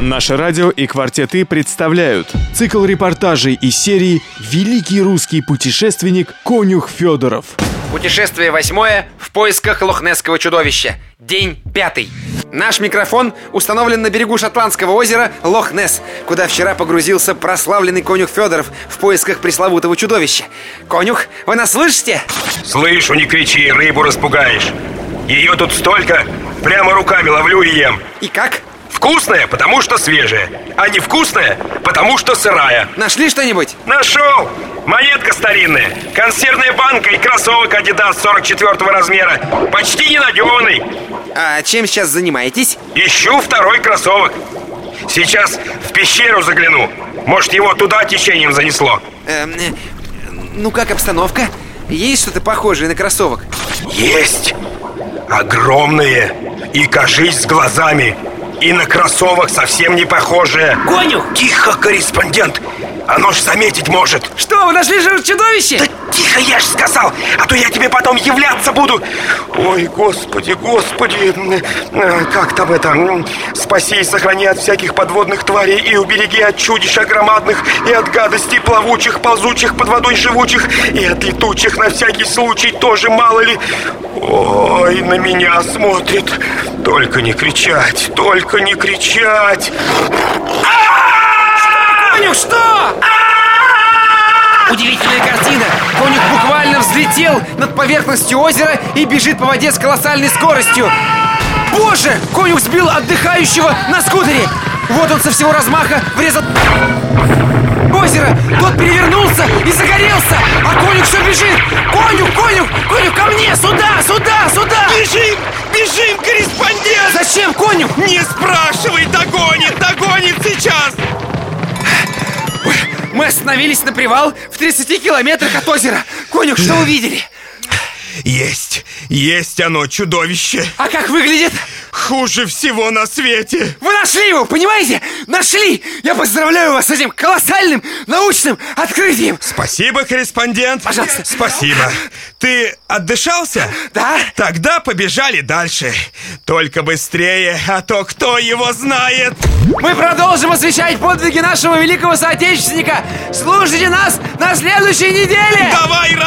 Наше радио и «Квартеты» представляют цикл репортажей из серии «Великий русский путешественник Конюх Федоров». Путешествие восьмое в поисках лохнесского чудовища. День пятый. Наш микрофон установлен на берегу шотландского озера Лох-Несс, куда вчера погрузился прославленный конюх Федоров в поисках пресловутого чудовища. Конюх, вы нас слышите? Слышу, не кричи, рыбу распугаешь. Ее тут столько, прямо руками ловлю и ем. И как? Вкусная, потому что свежая, а невкусная, потому что сырая. Нашли что-нибудь? Нашел! Монетка старинная, консервная банка и кроссовок Adidas 44 размера. Почти ненадеванный. А чем сейчас занимаетесь? Ищу второй кроссовок. Сейчас в пещеру загляну. Может, его туда течением занесло. Эм, э, ну как обстановка? Есть что-то похожее на кроссовок? Есть! Огромные и, кажись, с глазами. И на кроссовок совсем не похожее Конюх! Тихо, корреспондент Оно ж заметить может. Что, вы нашли же чудовище? Да тихо, я ж сказал. А то я тебе потом являться буду. Ой, господи, господи. Э, Как там это? Спаси и сохрани от всяких подводных тварей И убереги от чудищ огромадных И от гадостей плавучих, ползучих, под водой живучих И от летучих на всякий случай тоже мало ли. Ой, на меня смотрит. Только не кричать, только не кричать. Конюх, что? Картина! Конюх буквально взлетел над поверхностью озера и бежит по воде с колоссальной скоростью. Боже! Конюх сбил отдыхающего на скутере! Вот он со всего размаха врезал озеро! Тот перевернулся и загорелся! А конюх все бежит! Конюх, конюх, конюх, ко мне! Сюда, сюда, сюда! Бежим! Бежим, корреспондент! Зачем конюх? Не спрашивай, догонит, догонит сейчас! Мы остановились на привал в 30 километрах от озера. Конюх, что увидели? Есть, есть оно, чудовище А как выглядит? Хуже всего на свете. Вы нашли его, понимаете? Нашли! Я поздравляю вас с этим колоссальным научным открытием. Спасибо, корреспондент. Пожалуйста. Спасибо. Ты отдышался? Да. Тогда побежали дальше. Только быстрее, а то кто его знает? Мы продолжим освещать подвиги нашего великого соотечественника. Слушайте нас на следующей неделе. Давай!